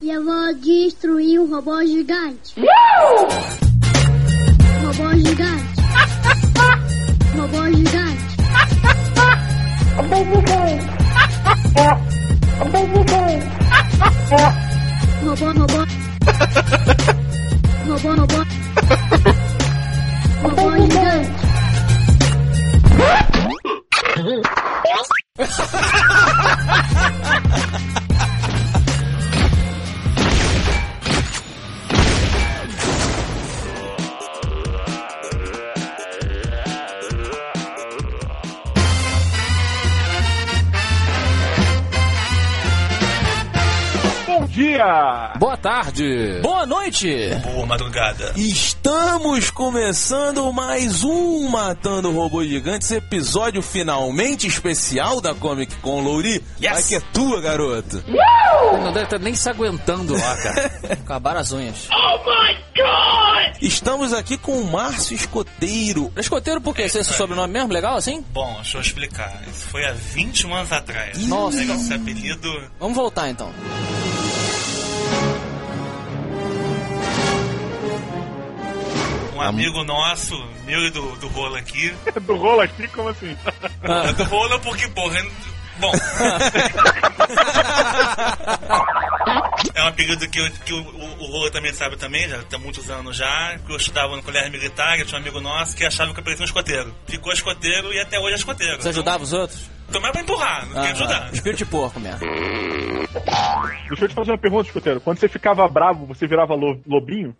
E eu vou destruir um robô gigante. Robô gigante. Robô gigante. Robô gigante. Robô gigante. Robô, robô. Robô, robô. Robô gigante. dia! Boa tarde. Boa noite! Boa madrugada. Estamos começando mais um Matando Robôs Gigantes, episódio finalmente especial da Comic Con Louri. Yes. Vai que é tua, garoto. Não deve estar nem se aguentando lá, cara. Acabaram as unhas. Estamos aqui com o Márcio Escoteiro. Escoteiro por quê? Esse é seu sobrenome mesmo? Legal assim? Bom, deixa eu explicar. Isso foi há 21 anos atrás. Nossa. Esse apelido. Vamos voltar então. Um amigo nosso, meu e do, do Rola aqui. Do rolo aqui, como assim? É do Rola porque, porra. Bom. é um apelido que, eu- que o, o, o Rola também sabe também, já tem muitos anos já. Que eu estudava no colégio militar, eu tinha um amigo nosso que achava que eu parecia um escoteiro. Ficou escoteiro e até hoje é escoteiro. Você ajudava os outros? Então, tomar pra empurrar, não quer ajudar. Espírito de porco mesmo. Deixa eu te fazer uma pergunta, escoteiro. Quando você ficava bravo, você virava lo- lobinho?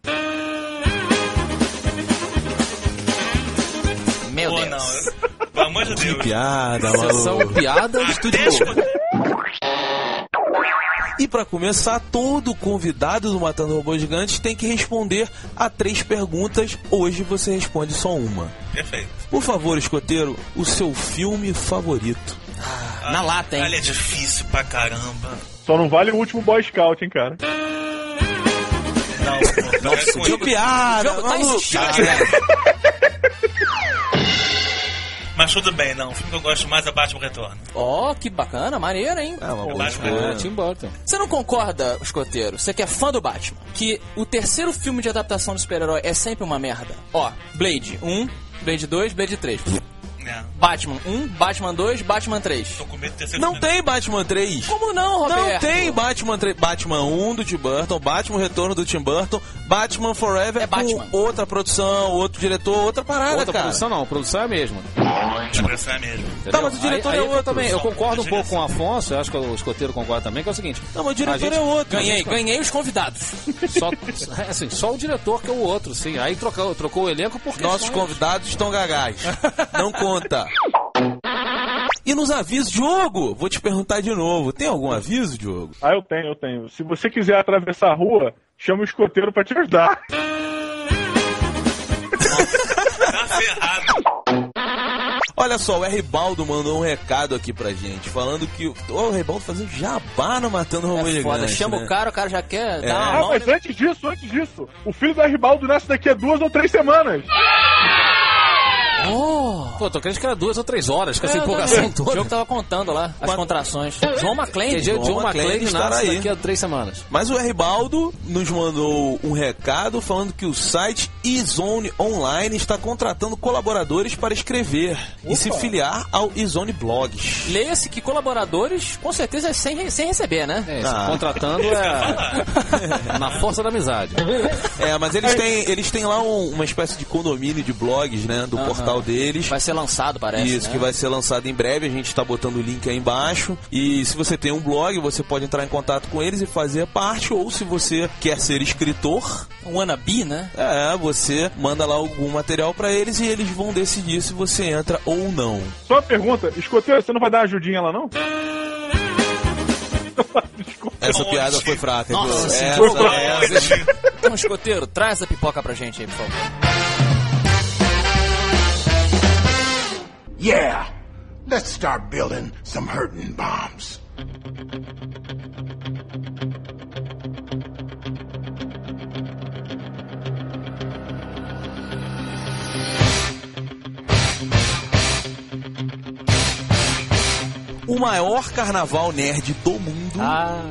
Meu Pô, Deus. não. Pelo amor de Deus. Piada, Sessão maluco. piada, Até estúdio. escoteiro. E pra começar, todo convidado do Matando Robôs Gigantes tem que responder a três perguntas. Hoje você responde só uma. Perfeito. Por favor, Escoteiro, o seu filme favorito. Na lata, hein? Olha, é difícil pra caramba. Só não vale o último Boy Scout, hein, cara? Não, pô, Nossa, com Que piada, jogo tá maluco. insistindo? Mas tudo bem, não. O filme que eu gosto mais é Batman Retorno. Ó, que bacana, maneiro, hein? É uma boa Batman. É, Tim Burton. Você não concorda, escoteiro? Você que é fã do Batman, que o terceiro filme de adaptação do super-herói é sempre uma merda? Ó, Blade 1, Blade 2, Blade 3. É. Batman 1, Batman 2, Batman 3. Tô com medo de terceiro Não filme. tem Batman 3. Como não, Roberto? Não tem Batman 3. Batman 1 do Tim Burton, Batman Retorno do Tim Burton, Batman Forever É Batman. outra produção, outro diretor, outra parada, Outra cara. produção não, produção é a mesma. A impressão é a mesma. entendeu? Tá, mas o diretor aí, é outro. também, eu concordo um pouco com o Afonso, eu acho que o escoteiro concorda também, que é o seguinte. Não, mas o diretor gente- é outro. Ganhei, ganhei os convidados. Só, é assim, só o diretor que é o outro, sim. Aí trocou, trocou o elenco porque. Nossos convidados estão gagás. Não conta. E nos avisos, Diogo, vou te perguntar de novo. Tem algum aviso, Diogo? Ah, eu tenho, eu tenho. Se você quiser atravessar a rua, chama o escoteiro pra te ajudar. Tá ferrado. Olha só, o R. Baldo mandou um recado aqui pra gente, falando que o o R. Baldo fazendo jabá no Matando Robô É foda, Gigante, chama né? o cara, o cara já quer É. dar uma Ah, mão. mas né? antes disso, antes disso, o filho do Ribaldo nasce daqui a duas ou três semanas. Oh! Pô, tô crente que era duas ou três horas, com essa É, eu empolgação também. O toda. jogo tava contando lá, as contrações. João McClane. John John McClane McClane estará nasce aí. daqui a três semanas. Mas o R. Baldo nos mandou um recado falando que o site eZone Online está contratando colaboradores para escrever e se filiar ao eZone Blogs. Leia-se que colaboradores, com certeza, é sem, sem receber, né? É, Ah. contratando é na força da amizade. É, mas eles têm, eles têm lá um- uma espécie de condomínio de blogs, né, do Aham. portal deles. Vai ser lançado, parece. Isso, né? que vai ser lançado em breve, a gente está botando o link aí embaixo. E se você tem um blog, você pode entrar em contato com eles e fazer parte, ou se você quer ser escritor, Um wannabe, né? é, você manda lá algum material para eles e eles vão decidir se você entra ou não. Só uma pergunta, escoteiro, você não vai dar ajudinha lá, não? Desculpa. Essa Onde? piada foi fraca, Nossa, Diogo. sim, Essa, essa. Então, escoteiro, traz a pipoca pra gente aí, por favor. Yeah, let's start building some hurting bombs. O maior carnaval nerd do mundo Ah,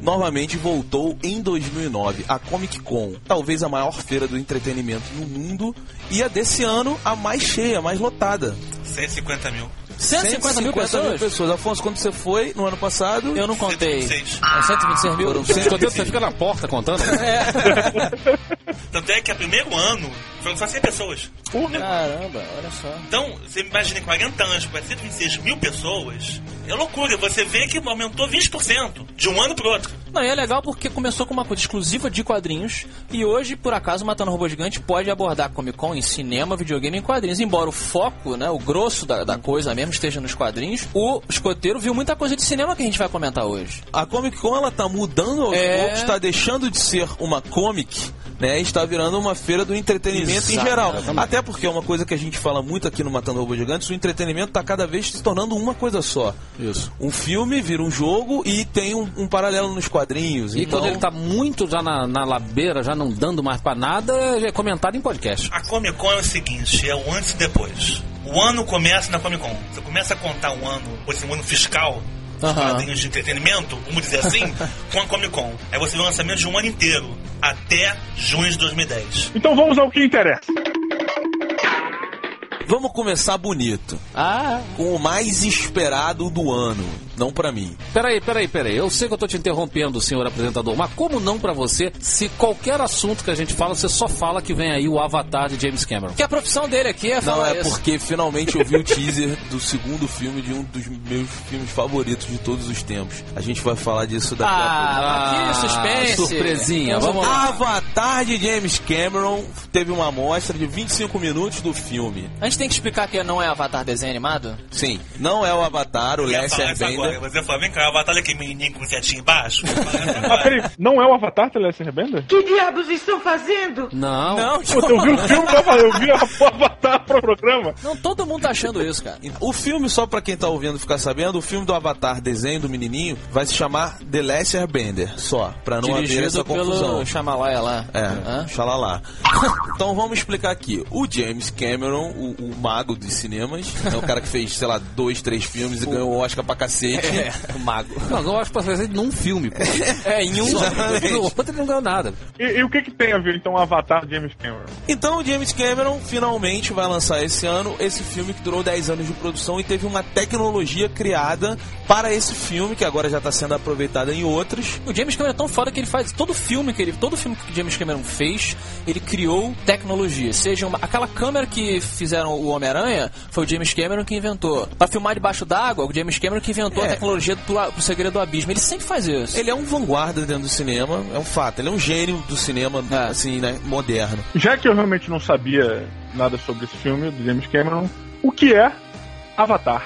novamente voltou em 2009, a Comic Con, talvez a maior feira do entretenimento no mundo e a desse ano a mais cheia, a mais lotada. 150 mil. 150 mil pessoas? Afonso, quando você foi no ano passado, Eu não contei. 126. É 126 mil? Foram Escoteiro, você fica na porta contando. Tanto é que a primeiro ano foram só 100 pessoas. Caramba, olha só. Então, você imagina 40 anos para 126 mil pessoas, é loucura. Você vê que aumentou 20% de um ano pro outro. Não, e é legal porque começou com uma coisa exclusiva de quadrinhos e hoje, por acaso, Matando Robô Gigante pode abordar Comic Con em cinema, videogame e em quadrinhos. Embora o foco, né, o grosso da, da coisa mesmo esteja nos quadrinhos, o escoteiro viu muita coisa de cinema que a gente vai comentar hoje. a Comic Con ela tá mudando aos É. poucos, está deixando de ser uma comic, né? Está virando uma feira do entretenimento em geral. exatamente. Até porque é uma coisa que a gente fala muito aqui no Matando Robô Gigantes, o entretenimento está cada vez se tornando uma coisa só. Isso. Um filme vira um jogo e tem um, um paralelo nos quadrinhos. E então, quando ele tá muito já na, na labeira, já não dando mais pra nada, é comentado em podcast. A Comic Con é o seguinte, é o antes e depois. O ano começa na Comic Con. Você começa a contar um ano, ou esse ano fiscal, quadrinhos de entretenimento, vamos dizer assim, com a Comic Con. Aí você vê o lançamento de um ano inteiro, até junho de 2010. Então vamos ao que interessa. Vamos começar bonito. Ah, Com o mais esperado do ano. Não pra mim. Peraí, peraí, peraí. Eu sei que eu tô te interrompendo, senhor apresentador, mas como não pra você, se qualquer assunto que a gente fala, você só fala que vem aí o Avatar de James Cameron? que a profissão dele aqui é Não, falar é isso. porque finalmente eu vi o teaser do segundo filme de um dos meus filmes favoritos de todos os tempos. A gente vai falar disso daqui a Ah, que suspense. surpresinha, Vamos lá. Avatar de James Cameron teve uma amostra de 25 minutos do filme. A gente tem que explicar que não é Avatar desenho animado? Sim, não é o Avatar, o Eu ia Airbender. Você fala, vem cá, a batalha aqui, menininho com setinho embaixo. Ah, peraí, não é o Avatar Telesser Rebenda? Que diabos estão fazendo? Não. Não, Pô, eu vi o filme, Avatar, eu vi o Avatar pro programa. não, todo mundo tá achando isso, cara. O filme, só pra quem tá ouvindo ficar sabendo, o filme do Avatar, desenho do menininho, vai se chamar The Last Airbender, só, pra não haver Dirigido essa confusão. pelo Shyamalan lá. É, Hã? xalala. então vamos explicar aqui. O James Cameron, o, o mago dos cinemas, é o cara que fez, sei lá, dois, três filmes e ganhou o Oscar pra cacete. É, o mago. Não, eu acho que pode fazer num filme, pô. É, em um. No outro ele não ganhou nada. E, e o que que tem a ver, então, o Avatar de James Cameron? Então o James Cameron finalmente vai lançar esse ano esse filme que durou 10 anos de produção e teve uma tecnologia criada para esse filme, que agora já está sendo aproveitada em outros. O James Cameron é tão foda que ele faz todo filme que ele, todo filme que o James Cameron fez, ele criou tecnologia. Seja uma, aquela câmera que fizeram o Homem-Aranha, foi o James Cameron que inventou. Pra filmar debaixo d'água, o James Cameron que inventou É. a tecnologia pro, pro segredo do abismo. Ele sempre faz isso. Ele é um vanguarda dentro do cinema, é um fato. Ele é um gênio do cinema, É. assim, né, moderno. Já que eu realmente não sabia nada sobre esse filme do James Cameron, o que é Avatar?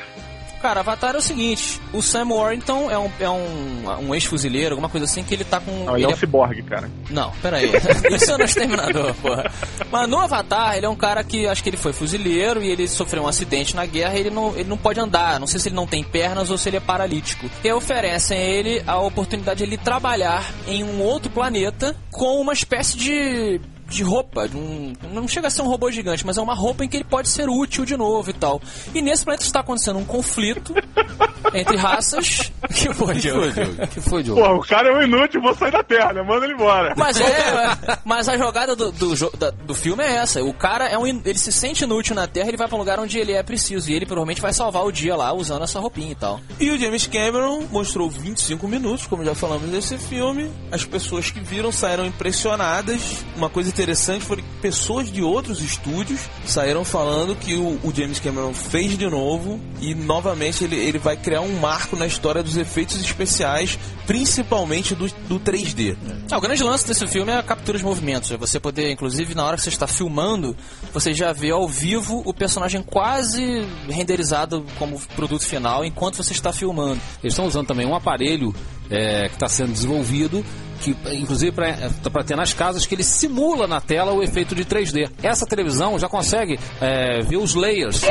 Cara, Avatar é o seguinte: o Sam Warrington é um, é um, um ex-fuzileiro, alguma coisa assim, que ele tá com. Não, ele é um ciborgue, cara. Não, peraí. Isso é no Exterminador, porra. Mas no Avatar, ele é um cara que acho que ele foi fuzileiro e ele sofreu um acidente na guerra e ele não, ele não pode andar. Não sei se ele não tem pernas ou se ele é paralítico. E oferecem a ele a oportunidade de ele trabalhar em um outro planeta com uma espécie de. De roupa, de um, não chega a ser um robô gigante, mas é uma roupa em que ele pode ser útil de novo e tal. E nesse planeta está acontecendo um conflito entre raças. Que foi, Diogo? que foi, Diogo? Porra, o cara é um inútil, vou sair da Terra, né? Manda ele embora. Mas é, mas a jogada do, do, do filme é essa. O cara é um, in- ele se sente inútil na Terra, ele vai pra um lugar onde ele é preciso. E ele provavelmente vai salvar o dia lá usando essa roupinha e tal. E o James Cameron mostrou 25 minutos, como já falamos desse filme. As pessoas que viram saíram impressionadas. Uma coisa interessante foi que pessoas de outros estúdios saíram falando que o, o James Cameron fez de novo e novamente ele, ele vai criar um marco na história dos efeitos especiais, principalmente do, do 3D. Ah, o grande lance desse filme é a captura de movimentos. É você poder, inclusive, na hora que você está filmando, você já vê ao vivo o personagem quase renderizado como produto final enquanto você está filmando. Eles estão usando também um aparelho é, que está sendo desenvolvido, que inclusive para ter nas casas, que ele simula na tela o efeito de 3D. Essa televisão já consegue é, ver os layers.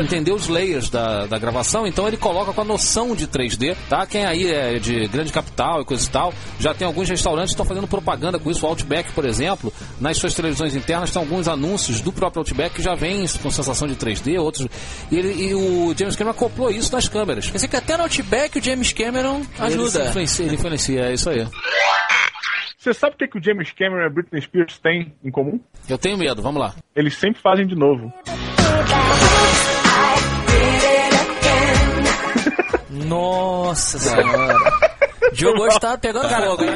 entender os layers da, da gravação, então ele coloca com a noção de 3D, tá? Quem aí é de grande capital e coisa e tal, já tem alguns restaurantes que estão fazendo propaganda com isso. O Outback, por exemplo, nas suas televisões internas tem alguns anúncios do próprio Outback que já vem com sensação de 3D, outros. E, ele, e o James Cameron acoplou isso nas câmeras. Quer dizer que até no Outback o James Cameron Ele ajuda. influencia, ele influencia, é isso aí. Você sabe o que, que o James Cameron e a Britney Spears têm em comum? Eu tenho medo, vamos lá. Eles sempre fazem de novo. Nossa senhora. Diogo hoje tá pegando fogo, né?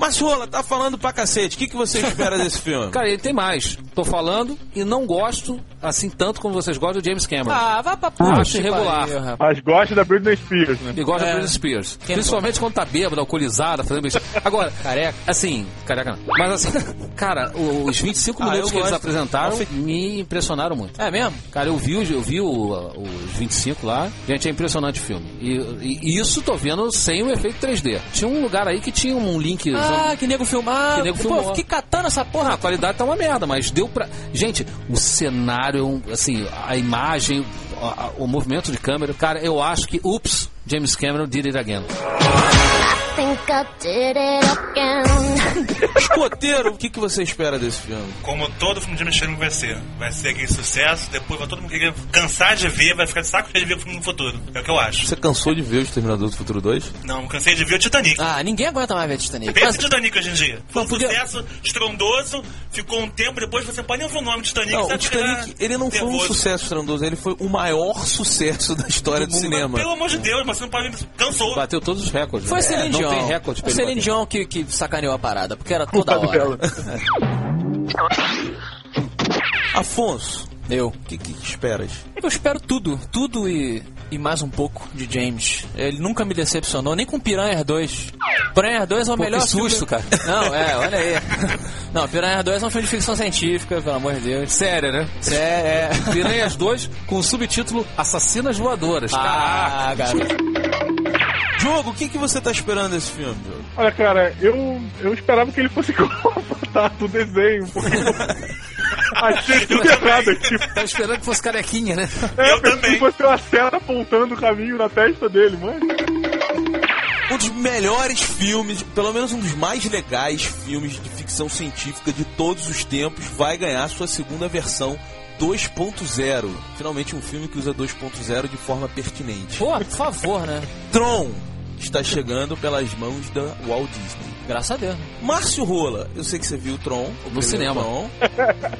Mas Rola, tá falando pra cacete. O que, que você espera desse filme? Cara, ele tem mais. Tô falando e não gosto assim tanto como vocês gostam do James Cameron. Ah, vá pra puta. Acho irregular. pariu. Mas gosta da Britney Spears, né? E gosta É. da Britney Spears. Quem Principalmente quando tá bêbada, alcoolizada, fazendo besteira. Agora, Careca. assim, careca não. Mas assim, cara, os 25 Ah, minutos eu que eles apresentaram me impressionaram muito. É mesmo? Cara, eu vi, os- eu vi o- os 25 lá. Gente, é impressionante o filme. E, e isso tô vendo sem o efeito 3D. Tinha um lugar aí que tinha um link. Ah, que nego filmar. Que nego Pô, filmou. fiquei catando essa porra. Ah, a qualidade tá uma merda, mas deu pra. Gente, o cenário, assim, a imagem, o movimento de câmera, cara, eu acho que, ups, James Cameron did it again. Escoteiro, o que, que você espera desse filme? Como todo filme de Cameron vai ser. Vai ser aquele sucesso, depois vai todo mundo querer cansar de ver, vai ficar de saco cheio de ver o filme no futuro. É o que eu acho. Você cansou de ver o Exterminador do Futuro 2? Não, cansei de ver o Titanic. Ah, ninguém aguenta mais ver Titanic. Pensa Mas- em Titanic hoje em dia. Foi um podia- sucesso estrondoso, ficou um tempo, depois você pode nem ouvir o nome Titanic. Não, o Titanic, ele não foi um nervoso. sucesso estrondoso, ele foi o maior sucesso da história do cinema. Pelo amor de Deus, mas você não pode. Cansou. Bateu todos os recordes. Foi a né? Não Dion. Tem recorde pra ele Celine. Dion que, que sacaneou a parada, porque era toda hora. Afonso, Eu. o que, que esperas? Eu espero tudo, tudo e, e mais um pouco de James. Ele nunca me decepcionou, nem com Piranha 2. Piranha 2 é o Pô, melhor que susto, filme... cara. Não, é, olha aí. Não, Piranha 2 é um filme de ficção científica, pelo amor de Deus. Sério, né? É, é. Piranhas 2 com o subtítulo Assassinas Voadoras. Ah, garoto. Jogo, o que, que você tá esperando desse filme, Diogo? Olha, cara, eu, eu esperava que ele fosse contato o desenho, porque achei tudo errado aqui. Tá esperando que fosse carequinha, né? É, Eu pensei também. que fosse uma seta apontando o caminho na testa dele, mas... Um dos melhores filmes, pelo menos um dos mais legais filmes de ficção científica de todos os tempos, vai ganhar sua segunda versão 2.0. Finalmente um filme que usa 2.0 de forma pertinente. Pô, por favor, né? Tron está chegando pelas mãos da Walt Disney. Graças a Deus. Márcio Rola, eu sei que você viu o Tron. o primeiro cinema. Tron.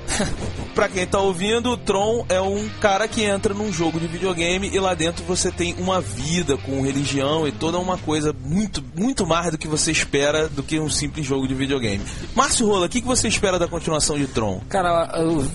pra quem tá ouvindo, o Tron é um cara que entra num jogo de videogame e lá dentro você tem uma vida com religião e toda uma coisa muito, muito mais do que você espera do que um simples jogo de videogame. Márcio Rola, o que, que você espera da continuação de Tron? Cara, eu-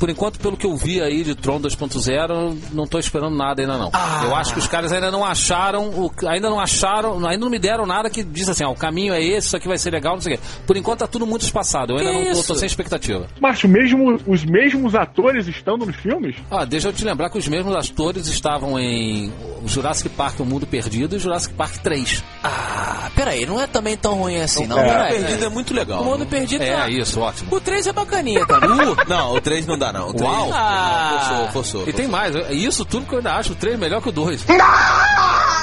por enquanto, pelo que eu vi aí de Tron 2.0, não tô esperando nada ainda não. Eu acho que os caras ainda não acharam, o, ainda não acharam, ainda não me deram nada que diz assim, ó, o caminho é esse, isso aqui vai ser legal, não sei o quê. Por enquanto tá tudo muito espaçado, eu ainda Que não tô, tô sem expectativa. Márcio, mesmo, os mesmos atores estando nos filmes? Ah, deixa eu te lembrar que os mesmos atores estavam em Jurassic Park, O Mundo Perdido e Jurassic Park 3. Ah, peraí, não é também tão ruim assim, não. O Mundo Peraí, Perdido é peraí. muito legal. O Mundo Perdido É, tá- isso, ótimo. O 3 é bacaninha também. Não, o 3 não dá não. O 3, Uau. Não, forçou, forçou. E tem mais, isso tudo que eu ainda acho o 3 melhor que o 2.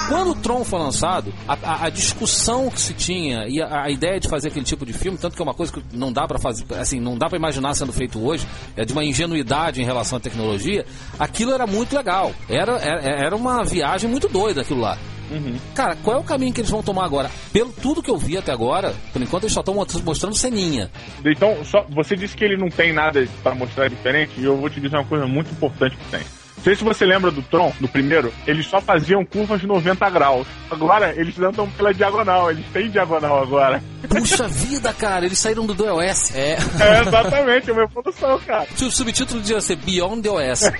Quando o Tron foi lançado, a, a- a discussão que se tinha e a, a ideia de fazer aquele tipo de filme, tanto que é uma coisa que não dá pra fazer, assim, não dá para imaginar sendo feito hoje, é de uma ingenuidade em relação à tecnologia, aquilo era muito legal. Era, era, era uma viagem muito doida aquilo lá. Cara, qual é o caminho que eles vão tomar agora? Pelo tudo que eu vi até agora, por enquanto eles só estão mostrando ceninha. Então, só, você disse que ele não tem nada pra mostrar diferente, e eu vou te dizer uma coisa muito importante que tem. Não sei se você lembra do Tron, do primeiro, eles só faziam curvas de 90 graus. Agora, eles andam pela diagonal, eles têm diagonal agora. Puxa vida, cara, eles saíram do DOS. É. É exatamente, é uma evolução, cara. O subtítulo devia ser Beyond the OS.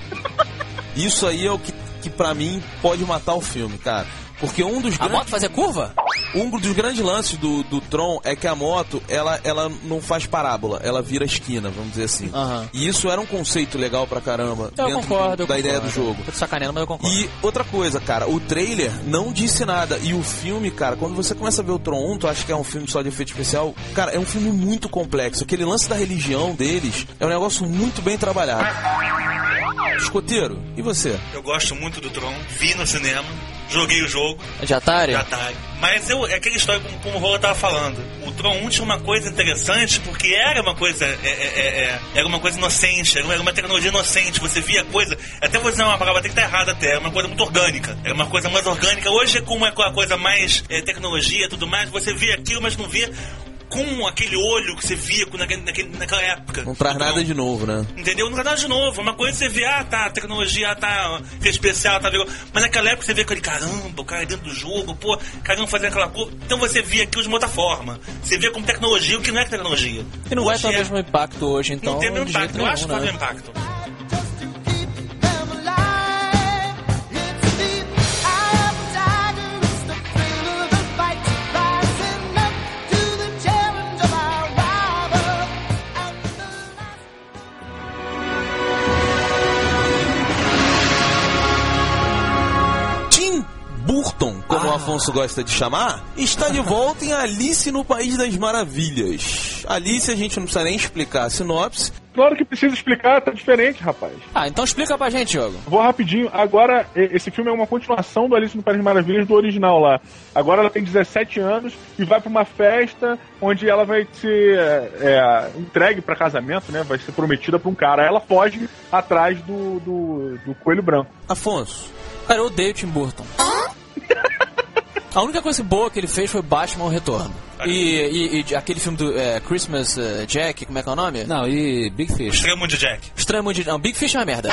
Isso aí é o que, que pra mim pode matar o filme, cara. Porque um dos A grandes... moto fazer curva? Um dos grandes lances do, do Tron é que a moto, ela, ela não faz parábola, ela vira esquina, vamos dizer assim. Aham. E isso era um conceito legal pra caramba Eu dentro concordo. eu da ideia do jogo. Tô te sacaneando, mas eu concordo. E outra coisa, cara, o trailer não disse nada. E o filme, cara, quando você começa a ver o Tron 1, tu acha que é um filme só de efeito especial? Cara, é um filme muito complexo. Aquele lance da religião deles é um negócio muito bem trabalhado. Escoteiro, e você? Eu gosto muito do Tron, vi no cinema, joguei o jogo, De Atari? de Atari. Mas eu, é aquela história como, como o Rola tava falando. O Tron 1 tinha uma coisa interessante porque era uma coisa. é, é, é, é, era uma coisa inocente, era uma, era uma tecnologia inocente. Você via coisa. Até vou dizer uma palavra até que tá errada até, era uma coisa muito orgânica. Era uma coisa mais orgânica. Hoje, como é a coisa mais é, tecnologia e tudo mais, você via aquilo, mas não via com aquele olho que você via naquele, naquele- naquela época. Não traz nada de novo, né? Entendeu? Não dá nada de novo. Uma coisa você vê, ah, tá, a tecnologia tá que é especial, tá legal. Mas naquela época você vê aquele caramba, o cara dentro do jogo, pô, caramba fazendo aquela coisa. Então você via aquilo de uma outra forma. Você vê como tecnologia o que não é tecnologia. E não vai Hoje ter o é- mesmo impacto hoje, então. Não tem o mesmo impacto. Eu acho que nenhum, não tem né? impacto. Afonso gosta de chamar, está de volta em Alice no País das Maravilhas. Alice, a gente não precisa nem explicar a sinopse. Claro que precisa explicar, tá diferente, rapaz. Ah, então explica pra gente, Diogo. Vou rapidinho. Agora, esse filme é uma continuação do Alice no País das Maravilhas do original lá. Agora ela tem 17 anos e vai pra uma festa onde ela vai ser é, é, entregue pra casamento, né? Vai ser prometida pra um cara. Ela foge atrás do, do, do coelho branco. Afonso, Cara, eu odeio Tim Burton. A única coisa boa que ele fez foi Batman o Retorno. E, e- e aquele filme do é, Christmas eh, Jack, como é que é o nome? Não, e Big Fish. Extremo de Jack. Estranho Mundo de... Não, Big Fish é uma merda.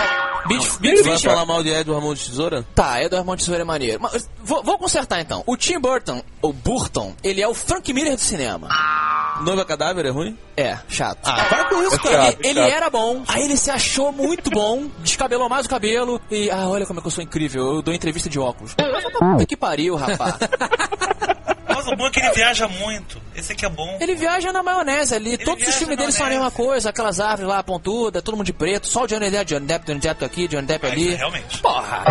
Big, Big você vai Fish é... falar mal de Edward Mão de Tesoura? Tá, Edward Mão de Tesoura é maneiro. Mas, vou, vou consertar então. O Tim Burton, o Burton, ele é o Frank Miller do cinema. Noiva Cadáver é ruim? É, chato. Ah, para com isso, cara. Ele, ele era bom, aí ele se achou muito bom, descabelou mais o cabelo e, ah, olha como é que eu sou incrível, eu dou entrevista de óculos. Puta que pariu, rapaz. Mas o bom é que ele viaja muito. Esse aqui é bom. Ele viaja na maionese ali, todos os filmes dele são a mesma coisa, aquelas árvores lá pontudas, todo mundo de preto, só o Johnny Depp, Johnny Depp, Johnny Depp aqui, Johnny Depp É, ali. realmente. Porra!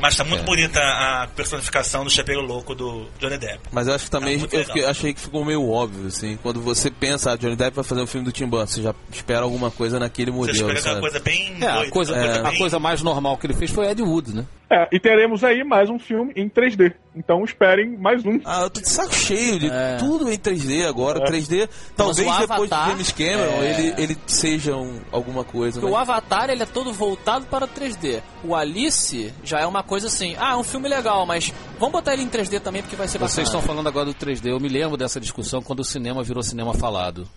Mas tá muito bonita a personificação do chapeiro louco do Johnny Depp. Mas eu acho que também Tá muito eu fiquei- achei que ficou meio óbvio, assim. Quando você pensa, ah, Johnny Depp vai fazer um filme do Tim Burton, você já espera alguma coisa naquele Você modelo, espera aquela coisa bem É, a doida, coisa, aquela a bem- coisa mais normal que ele fez foi Ed Wood, né? É, e teremos aí mais um filme em 3D. Então esperem mais um. Ah, eu tô de saco cheio de É. tudo em 3D agora. 3D, talvez o depois de Avatar- James Cameron É. ele, ele seja um- alguma coisa. Porque mas- o Avatar, ele é todo voltado para 3D. O Alice já é uma coisa assim, ah, é um filme legal, mas vamos botar ele em 3D também porque vai ser Vocês estão falando agora do 3D. Eu me lembro dessa discussão quando o cinema virou cinema falado.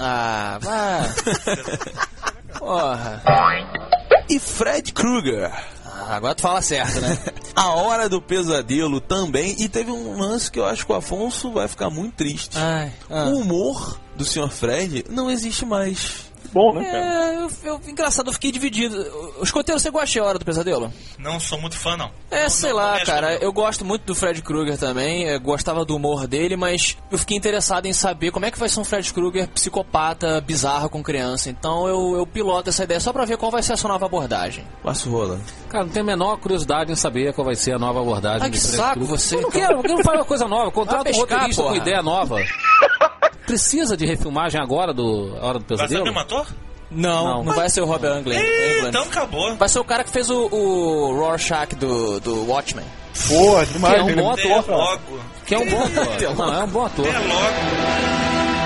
Ah, vai. Porra. E Fred Krueger. Agora tu fala certo, né? A Hora do Pesadelo também. E teve um lance que eu acho que o Afonso vai ficar muito triste. Ai, ah. O humor do Sr. Fred não existe mais. Bom, né, cara? É, eu, eu- engraçado, eu fiquei dividido. O escoteiro, você gosta de Hora do Pesadelo? Não sou muito fã, não. É, Não, sei não, lá, não cara. Eu gosto muito do Fred Krueger também. eu gostava do humor dele, mas eu fiquei interessado em saber como é que vai ser um Fred Krueger psicopata, bizarro com criança. Então eu, eu piloto essa ideia só pra ver qual vai ser a sua nova abordagem. Passo rola. Cara, não tenho a menor curiosidade em saber qual vai ser a nova abordagem. Ai, que saco Krueger. você, Eu não então. quero, porque não faz uma coisa nova. Contrata um roteirista com porra. ideia nova. Precisa de refilmagem agora do A Hora do Vai ser o Pesadelo? mesmo ator? Não, Não. não, vai ser o Robert Englund. Então acabou. Vai ser o cara que fez o, o Rorschach do, do Watchmen. Porra, demais. Que é um bom É ator, cara. logo. Que é um bom ator. Não, é um bom ator. É logo.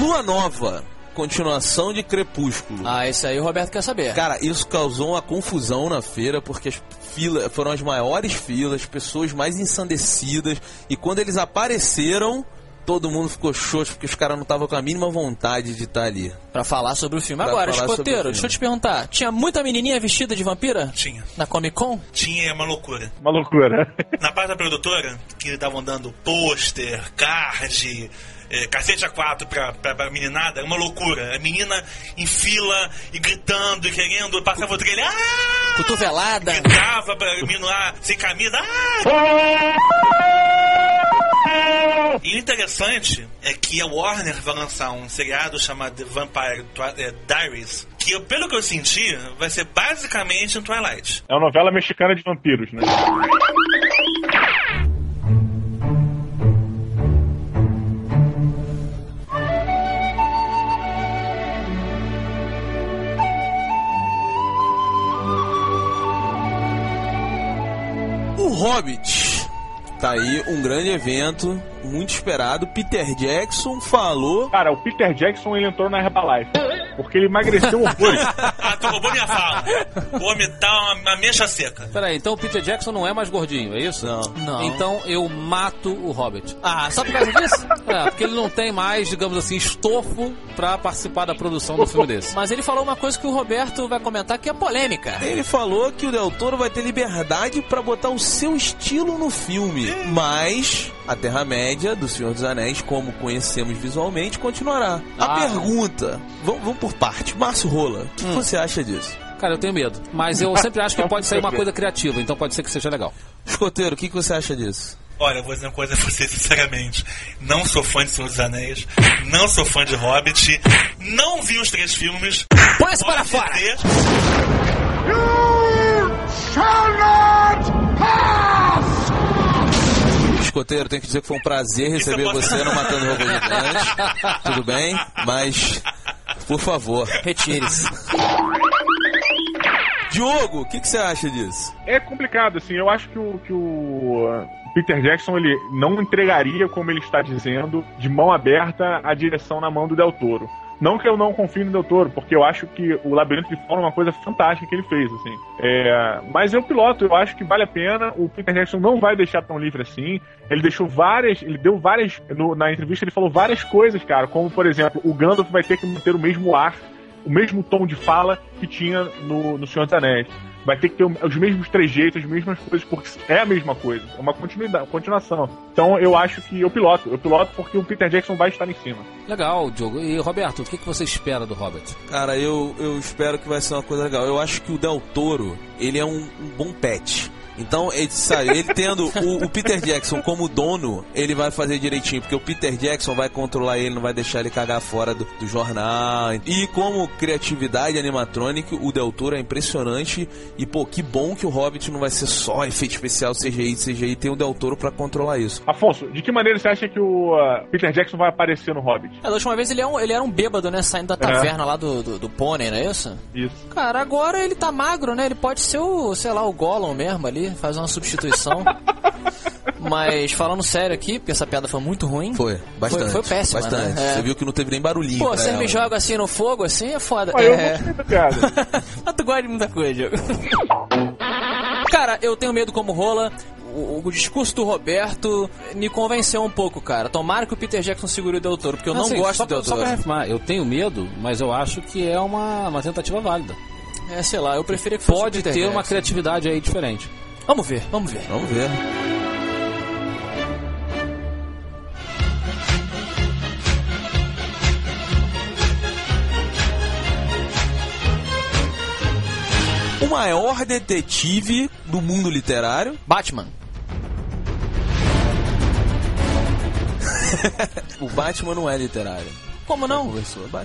Lua Nova. Continuação de Crepúsculo. Ah, esse aí o Roberto quer saber. Cara, isso causou uma confusão na feira, porque as filas foram as maiores filas, pessoas mais ensandecidas, e quando eles apareceram, todo mundo ficou xoxo, porque os caras não estavam com a mínima vontade de estar ali. Pra falar sobre o filme. Pra Agora, escoteiro, filme. deixa eu te perguntar. Tinha muita menininha vestida de vampira? Tinha. Na Comic Con? Tinha uma loucura. Uma loucura. Na parte da produtora, que estavam dando pôster, card, é, cacete A4 pra, pra, pra meninada, é uma loucura. A menina em fila e gritando e querendo, passava o trailer, ah! Cotovelada. Gritava pra menino lá sem camisa, ah! E o interessante é que a Warner vai lançar um seriado chamado The Vampire eh, Diaries, que pelo que eu senti, vai ser basicamente um Twilight. É uma novela mexicana de vampiros, né? Hobbit. Tá aí um grande evento, muito esperado. Peter Jackson falou. Cara, o Peter Jackson ele entrou na Herbalife. Porque ele emagreceu horrores. Tu roubou minha fala. O homem tá uma, uma mecha seca. Peraí, então o Peter Jackson não é mais gordinho, é isso? Não. Não. Então eu mato o Hobbit. Ah, só por causa disso? É, porque ele não tem mais, digamos assim, estofo pra participar da produção do filme desse. Mas ele falou uma coisa que o Roberto vai comentar que é polêmica. Ele falou que o Del Toro vai ter liberdade pra botar o seu estilo no filme, mas a Terra-média do Senhor dos Anéis, como conhecemos visualmente, continuará. A Ah. pergunta, vamos, vamos por parte. Márcio Rola, o que você acha disso? Cara, eu tenho medo. Mas eu sempre acho que pode sair uma coisa criativa, então pode ser que seja legal. Escoteiro, o que que você acha disso? Olha, eu vou dizer uma coisa pra você, sinceramente. Não sou fã de Senhor dos Anéis. Não sou fã de Hobbit. Não vi os três filmes. Põe isso para fora! dizer- Escoteiro, tenho que dizer que foi um prazer receber você no Matando Robô Gigante. Tudo bem? Mas, por favor. Retire-se. Diogo, o que você acha disso? É complicado, assim, eu acho que o, que o uh, Peter Jackson ele não entregaria, como ele está dizendo, de mão aberta a direção na mão do Del Toro. Não que eu não confie no Del Toro, porque eu acho que o Labirinto de Fauno é uma coisa fantástica que ele fez, assim. É, mas eu piloto, eu acho que vale a pena. O Peter Jackson não vai deixar tão livre assim. Ele deixou várias, ele deu várias, no- na entrevista ele falou várias coisas, cara, como por exemplo, o Gandalf vai ter que manter o mesmo ar, o mesmo tom de fala que tinha no, no Senhor dos Anéis. Vai ter que ter os mesmos trejeitos, as mesmas coisas, porque é a mesma coisa. É uma continuidade, continuação. Então eu acho que eu piloto. Eu piloto porque o Peter Jackson vai estar em cima. Legal, Diogo. E Roberto, o que, que você espera do Hobbit? Cara, eu, eu espero que vai ser uma coisa legal. Eu acho que o Del Toro, ele é um, um bom pet. Então, ele, sabe, ele tendo o, o Peter Jackson como dono, ele vai fazer direitinho, porque o Peter Jackson vai controlar ele, não vai deixar ele cagar fora do, do jornal. E como criatividade animatrônica, o Del Toro é impressionante. E, pô, que bom que o Hobbit não vai ser só efeito especial, CGI, CGI, tem o Del Toro pra controlar isso. Afonso, de que maneira você acha que o uh, Peter Jackson vai aparecer no Hobbit? É, da última vez ele, é um, ele era um bêbado, né? Saindo da taverna lá do, do, do pônei, não é isso? Isso. Cara, agora ele tá magro, né? Ele pode ser o, sei lá, o Gollum mesmo ali, fazer uma substituição. Mas falando sério aqui, porque essa piada foi muito ruim. Foi, bastante. Foi, foi péssima, Bastante. né? É. Você viu que não teve nem barulhinho. Pô, você ela. me joga assim no fogo, assim, é foda. Mas eu é... gostei da piada. Mas tu gosta de muita coisa, Diogo. Cara, eu tenho medo como rola. O, o discurso do Roberto me convenceu um pouco, cara. Tomara que o Peter Jackson segure o Del Toro, porque eu não Assim, gosto só, do Del Só pra Toro. reafirmar, eu tenho medo, mas eu acho que é uma, uma tentativa válida. É, sei lá, eu preferia que fosse Pode o Peter ter uma Jackson. criatividade aí diferente. Vamos ver, vamos ver. Vamos ver. O maior detetive do mundo literário. Batman. O Batman não é literário. Como não?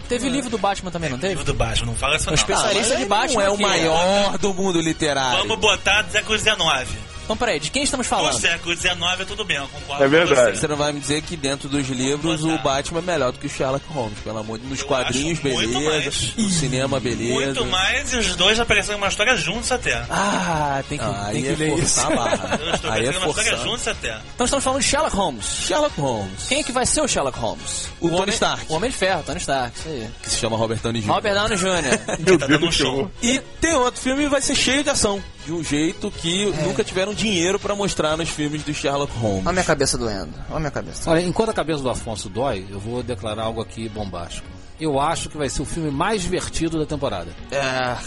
Teve é. livro do Batman também, não teve? Livro do Batman, não fala isso não. especialista mas de Batman Não é o aqui, maior do mundo literário. Vamos botar do século XIX. Então, peraí, de quem estamos Do falando? século XIX é tudo bem, eu concordo É verdade. você. Não vai me dizer que dentro dos livros o Batman é melhor do que o Sherlock Holmes, pelo amor de Deus. Nos Eu quadrinhos, beleza. mais. No cinema, beleza. Muito mais e os dois apareceram em uma história juntos até. Ah, tem que, Ah, tem que é ler isso. a barra. Os dois Aí é uma história juntos até. Então estamos falando de Sherlock Holmes. Sherlock Holmes. Quem é que vai ser o Sherlock Holmes? O Tony Homem- Stark. O Homem de Ferro, Tony Stark, isso aí. Que se chama Robert Downey Jr. Robert Downey Jr. Meu tá Deus dando um do show. céu. E tem outro filme que vai ser cheio de ação. De um jeito que nunca tiveram dinheiro pra mostrar nos filmes do Sherlock Holmes. Olha minha cabeça doendo. Olha minha cabeça. Olha, enquanto a cabeça do Afonso dói, eu vou declarar algo aqui bombástico. Eu acho que vai ser o filme mais divertido da temporada. É...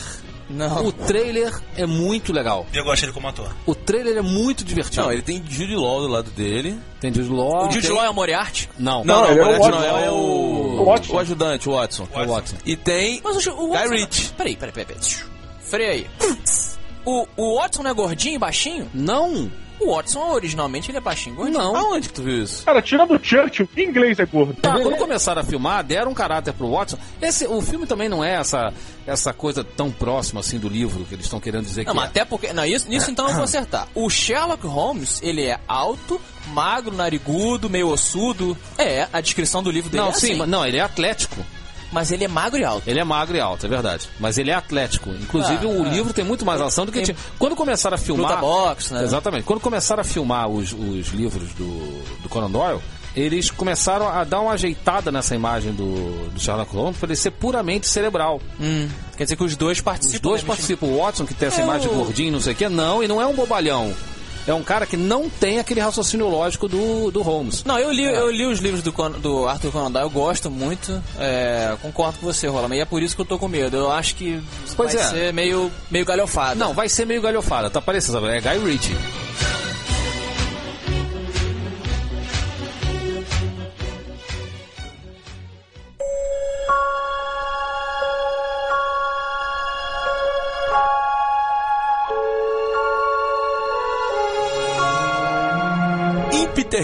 Não. O trailer é muito legal. Eu gosto dele como ator. O trailer é muito divertido. Não, ele tem Jude Law do lado dele. Tem Jude Law. O Jude tem- Law é o Moriarty? Não. Não, não, ele é o Moriarty não, Watson. é o... O Watson. o ajudante, o Watson. É o Watson. E tem Mas o, o Guy Watson... Ritchie. Peraí, peraí, peraí. peraí. Freia aí. O, o Watson não é gordinho e baixinho? Não. O Watson, originalmente, ele é baixinho e gordinho. Não. Aonde que tu viu isso? Cara, tirando o Churchill, que inglês é gordo. Tá, quando começaram a filmar, deram um caráter pro Watson. Esse, o filme também não é essa, essa coisa tão próxima assim do livro que eles estão querendo dizer Não, que mas é. até porque. Não, isso, nisso então eu vou acertar. O Sherlock Holmes, ele é alto, magro, narigudo, meio ossudo. É, a descrição do livro dele Não, é sim, assim. mas- não, ele é atlético. Mas ele é magro e alto. Ele é magro e alto, é verdade. Mas ele é atlético. Inclusive, Ah, o é. livro tem muito mais ação do que Tem- tinha. Quando começaram a filmar. Luta boxe, né? Exatamente. Quando começaram a filmar os, os livros do, do Conan Doyle, eles começaram a dar uma ajeitada nessa imagem do, do Sherlock Holmes para ele ser puramente cerebral. Hum, quer dizer que os dois participam. Os dois né, participam. O Watson, que tem essa É, imagem o- gordinho, não sei o que, não, e não é um bobalhão. É um cara que não tem aquele raciocínio lógico do, do Holmes. Não, eu li, eu li os livros do, do Arthur Conan Doyle, eu gosto muito. é, concordo com você, Rola, mas é por isso que eu tô com medo. Eu acho que Pois vai é. ser meio, meio galhofado. Não, vai ser meio galhofada, tá parecendo? É Guy Ritchie.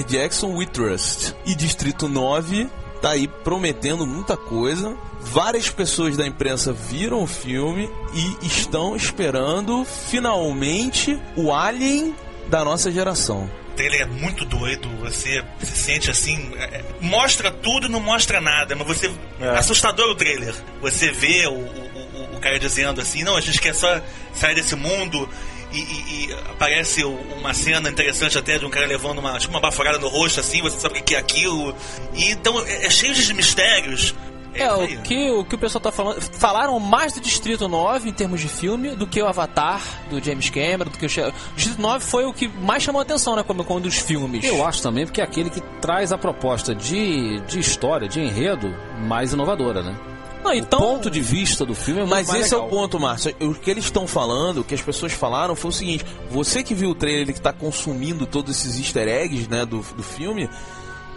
Peter Jackson We Trust e Distrito 9 tá aí prometendo muita coisa. Várias pessoas da imprensa viram o filme e estão esperando finalmente o Alien da nossa geração. Trailer é muito doido, você se sente assim. é, é, mostra tudo e não mostra nada, mas você. Assustador o trailer. Você vê o, o, o- o cara dizendo assim: não, a gente quer só sair desse mundo. E, e- e aparece uma cena interessante até de um cara levando uma, tipo uma baforada no rosto, assim, você sabe o que é aquilo. E então é, é cheio de mistérios. É, isso o que, o que o pessoal tá falando. Falaram mais do Distrito 9 em termos de filme do que o Avatar do James Cameron, do que o. Che- O Distrito 9 foi o que mais chamou a atenção, né? Como, como dos filmes. Eu acho também porque é aquele que traz a proposta de, de história, de enredo, mais inovadora, né? Não, então. O ponto de vista do filme é muito Mas esse é legal. o ponto, Márcio. O que eles estão falando, o que as pessoas falaram foi o seguinte: você que viu o trailer que tá consumindo todos esses easter eggs, né, do, do filme,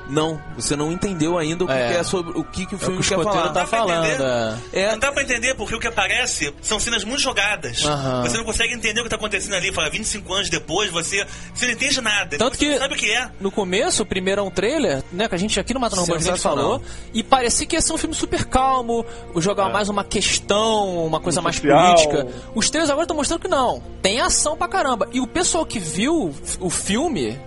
não, você não entendeu ainda o que, É. que é sobre o que, que o É o filme que o quer escoteiro falar. tá falando. entender? é. É, Não dá pra entender porque o que aparece são cenas muito jogadas. Aham. Você não consegue entender o que tá acontecendo ali. Fala 25 anos depois, você, você não entende nada. Tanto você que- não sabe o que é. No começo, o primeiro é um trailer, né? Que a gente aqui no Matando Robô a gente Sensacional. falou. E parecia que ia ser um filme super calmo, jogar mais uma questão, uma coisa mais social. política. Os trailers agora estão mostrando que não. Tem ação pra caramba. E o pessoal que viu o filme.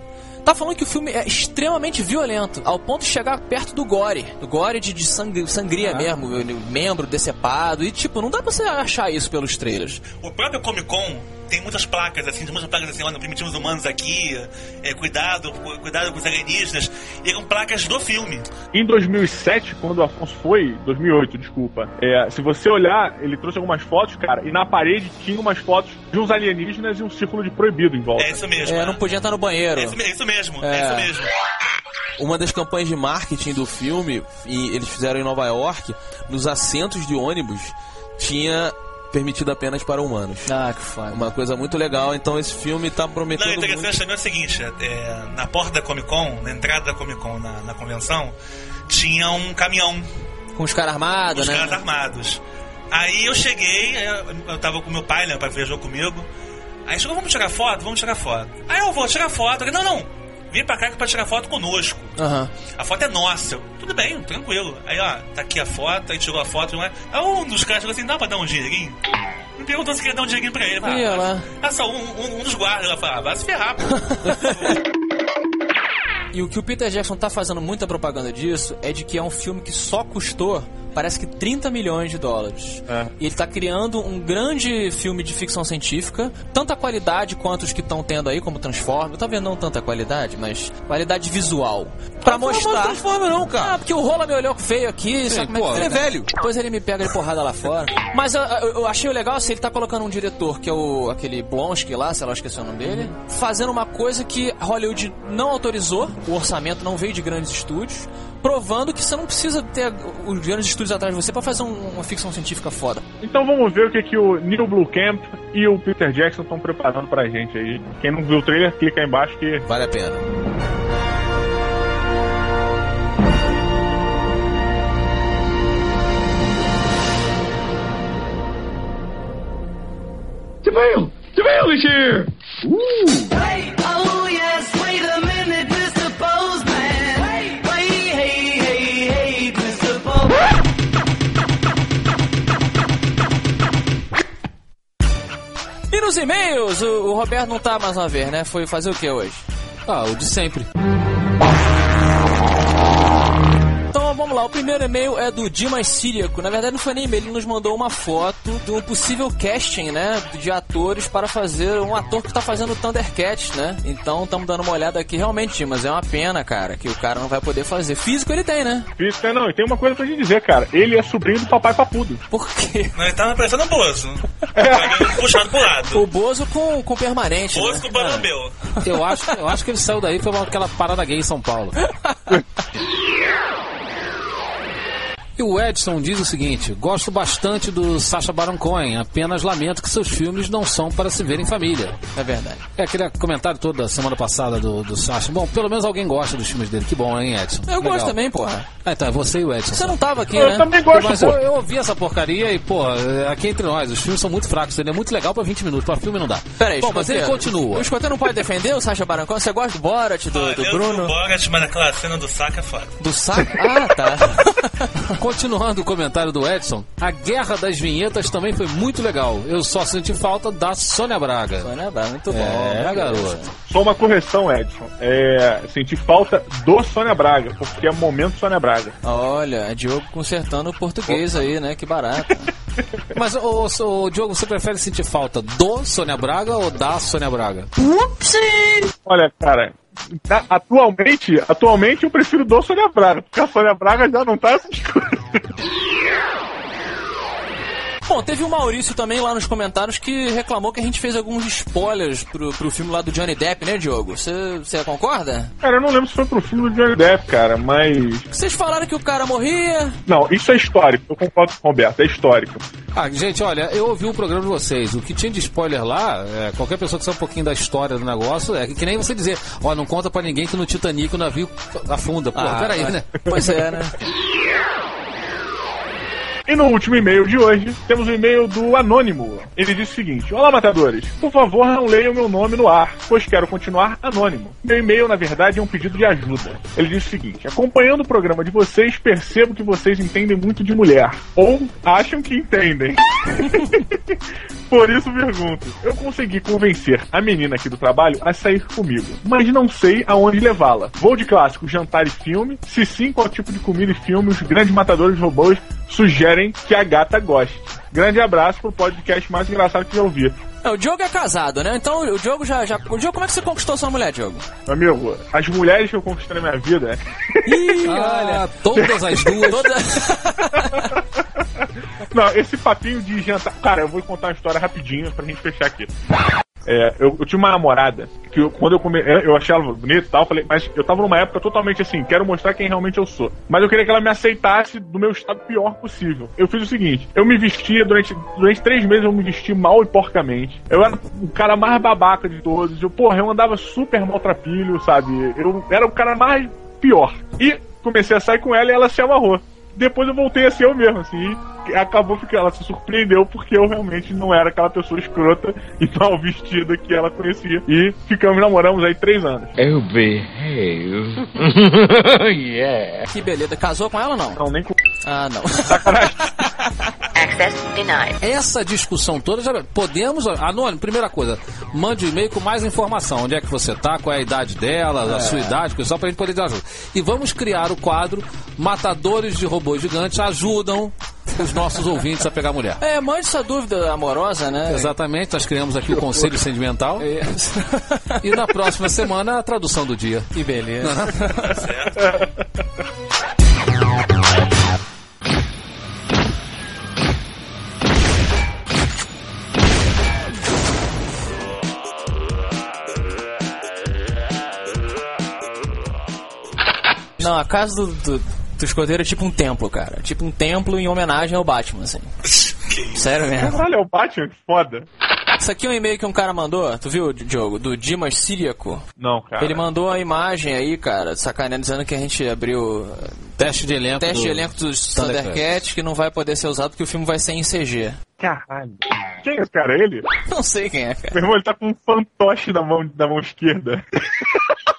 Tá falando que o filme é extremamente violento, ao ponto de chegar perto do gore. Do gore de, de sangria, sangria mesmo, membro decepado. E tipo, não dá pra você achar isso pelos trailers. O próprio Comic Con tem muitas placas, assim, muitas placas assim, olha, primitivos humanos aqui, é, cuidado, cu- cuidado com os alienígenas. E eram placas do filme. Em 2007, quando o Afonso foi, 2008, desculpa, é, se você olhar, ele trouxe algumas fotos, cara, e na parede tinha umas fotos de uns alienígenas e um círculo de proibido em volta. É isso mesmo. É, né? não podia estar no banheiro. É isso, me- é isso mesmo, É. é isso mesmo. uma das campanhas de marketing do filme, e eles fizeram em Nova York, nos assentos de ônibus, tinha permitido apenas para humanos. Ah, que foda. Uma coisa muito legal, então esse filme tá Não, prometendo o interessante muito. também é o seguinte: é, na porta da Comic Con, na entrada da Comic Con, na, na convenção, tinha um caminhão Com os caras armados, os né? caras armados. Aí eu cheguei, eu, eu tava com meu pai, né? O pai viajou comigo. Aí chegou, vamos tirar foto? Vamos tirar foto. Aí eu vou tirar foto. Eu falei, não, não. Vem pra cá é pra tirar foto conosco. Aham. A foto é nossa. Eu, Tudo bem, tranquilo. Aí, ó, tá aqui a foto, aí tirou a foto. Aí um dos caras chegou assim, dá pra dar um dinheirinho? Me perguntou se queria dar um dinheirinho pra ele. Falei, ah, lá. ah, só um, um, um dos guardas. Ela falou, ah, vai se ferrar, pô. E o que o Peter Jackson tá fazendo muita propaganda disso é de que é um filme que só custou, parece que 30 milhões de dólares. É. E ele tá criando um grande filme de ficção científica, tanta qualidade quanto os que estão tendo aí, como Transformers. Talvez não tanta qualidade, mas qualidade visual. Pra Não mostrar. Transformer não, cara. Ah, porque o Rola me olhou feio aqui, sabe como é que pô, ele é ele é velho. Depois ele me pega de porrada lá fora. Mas eu, eu- achei legal assim, ele tá colocando um diretor, que é o aquele Blonsky lá, sei lá, esqueci o nome dele, fazendo uma coisa que Hollywood não autorizou, o orçamento não veio de grandes estúdios, provando que você não precisa ter os grandes estúdios atrás de você pra fazer um- uma ficção científica foda. Então vamos ver o que, que o Neil Blomkamp e o Peter Jackson estão preparando pra gente aí. Quem não viu o trailer, clica aí embaixo que Vale a pena. DeVille! DeVille is here! Oh nos e-mails, o, o Roberto não tá mais uma vez, né? Foi fazer o que hoje? Ah, o de sempre. Vamos lá. O primeiro e-mail é do Dimas Síriaco. Na verdade, não foi nem e-mail, ele nos mandou uma foto de um possível casting, né? De atores para fazer um ator que tá fazendo Thundercats, né? Então, estamos dando uma olhada aqui. Realmente, Dimas, é uma pena, cara, que o cara não vai poder fazer. Físico ele tem, né? É, não, e tem uma coisa pra te dizer, cara. Ele é sobrinho do papai papudo. Por quê? Não, ele tava parecendo um Bozo. Pagando puxado pro lado. O Bozo com, com permanente, Bozo né? com o Banambeu. Eu acho, eu acho que ele saiu daí foi aquela parada gay em São Paulo. E o Edson diz o seguinte: gosto bastante do Sacha Baron Cohen, apenas lamento que seus filmes não são para se ver em família. É verdade. É aquele comentário todo da semana passada do, do Sacha. Bom, pelo menos alguém gosta dos filmes dele. Que bom, hein, Edson? Eu Legal. gosto também, porra. Ah, então é você e o Edson. Você não tava aqui, Eu né? também Pô, gosto, mas eu, eu ouvi essa porcaria e, pô, é, aqui entre nós, os filmes são muito fracos, ele é muito legal pra 20 minutos, pra filme não dá. Peraí, Bom, mas ele continua. O escoteiro não pode defender o Sacha Baron Cohen? Você gosta do Borat, do, do eu Bruno? do Borat, mas aquela cena do saco é foda. Do saco? Ah, tá. Continuando o comentário do Edson, a Guerra das Vinhetas também foi muito legal. Eu só senti falta da Sônia Braga. Sônia Braga, muito bom. É, garoto. Só uma correção, Edson. É, senti falta do Sônia Braga, porque é momento Sônia Braga. Olha, Diogo consertando o português aí, né? Que barato. Mas, ô, ô, ô, Diogo, você prefere sentir falta do Sônia Braga ou da Sônia Braga? Olha, cara, atualmente, atualmente eu prefiro do Sônia Braga, porque a Sônia Braga já não tá essas coisas. Bom, teve o Maurício também lá nos comentários que reclamou que a gente fez alguns spoilers pro, pro filme lá do Johnny Depp, né, Diogo? Você concorda? Cara, eu não lembro se foi pro filme do Johnny Depp, cara, mas. Vocês falaram que o cara morria. Não, isso é histórico, eu concordo com o Roberto, é histórico. Ah, gente, olha, eu ouvi o programa de vocês. O que tinha de spoiler lá, é, qualquer pessoa que sabe um pouquinho da história do negócio, é que, que nem você dizer, ó, não conta pra ninguém que no Titanic o navio afunda. Pô, Ah, peraí, mas- né? Pois é, né? E no último e-mail de hoje, temos o e-mail do Anônimo. Ele diz o seguinte: Olá, matadores. Por favor, não leiam meu nome no ar, pois quero continuar anônimo. Meu e-mail, na verdade, é um pedido de ajuda. Ele diz o seguinte: Acompanhando o programa de vocês, percebo que vocês entendem muito de mulher. Ou acham que entendem. Por isso pergunto: eu consegui convencer a menina aqui do trabalho a sair comigo, mas não sei aonde levá-la. Vou de clássico, jantar e filme. Se sim, qual tipo de comida e filme os grandes matadores de robôs sugerem que a gata goste. Grande abraço pro podcast mais engraçado que já ouvi. É, o Diogo é casado, né? Então o Diogo já, já. O Diogo, como é que você conquistou sua mulher, Diogo? Meu amigo, as mulheres que eu conquistei na minha vida. Ih, Ah, todas as duas. Toda... Não, esse papinho de jantar. Cara, eu vou contar uma história rapidinho pra gente fechar aqui. É, eu, eu tinha uma namorada que eu- quando eu come, eu eu achei ela bonita e tal, falei, mas eu tava numa época totalmente assim, quero mostrar quem realmente eu sou. Mas eu queria que ela me aceitasse do meu estado pior possível. Eu fiz o seguinte, eu me vestia durante, durante três meses, eu me vesti mal e porcamente. Eu era o cara mais babaca de todos. Eu, porra, eu andava super maltrapilho, sabe? Eu era o cara mais pior. E comecei a sair com ela e ela se amarrou. Depois eu voltei a ser eu mesmo, assim. E acabou que ela se surpreendeu porque eu realmente não era aquela pessoa escrota e mal vestida que ela conhecia. E ficamos namoramos aí três anos. Eu behave. yeah. Que beleza. Casou com ela ou não? Não, nem com. Ah, não. Access denied. Essa discussão toda, já podemos. Anônimo, primeira coisa, mande um e-mail com mais informação. Onde é que você tá, qual é a idade dela, a sua idade, só pra gente poder dar ajuda. E vamos criar o quadro Matadores de Robôs Gigantes ajudam os nossos ouvintes a pegar mulher. É, mande sua dúvida amorosa, né? Exatamente, nós criamos aqui o Conselho Sentimental. E na próxima semana a tradução do dia. Que beleza. Não, a casa do, do, do escoteiro é tipo um templo, cara. Tipo um templo em homenagem ao Batman, assim. Sério mesmo. Caralho, é o Batman? Que Foda. Isso aqui é um e-mail que um cara mandou, tu viu, Diogo? Do Dimas Síriaco. Não, cara. Ele mandou a imagem aí, cara, sacaneando, dizendo que a gente abriu uh, Teste de elenco. teste do- de elenco dos Thundercats. Thundercats que não vai poder ser usado porque o filme vai ser em CG. Caralho. Quem é esse cara? Ele? Não sei quem é, cara. Meu irmão, ele tá com um fantoche na mão, na mão esquerda.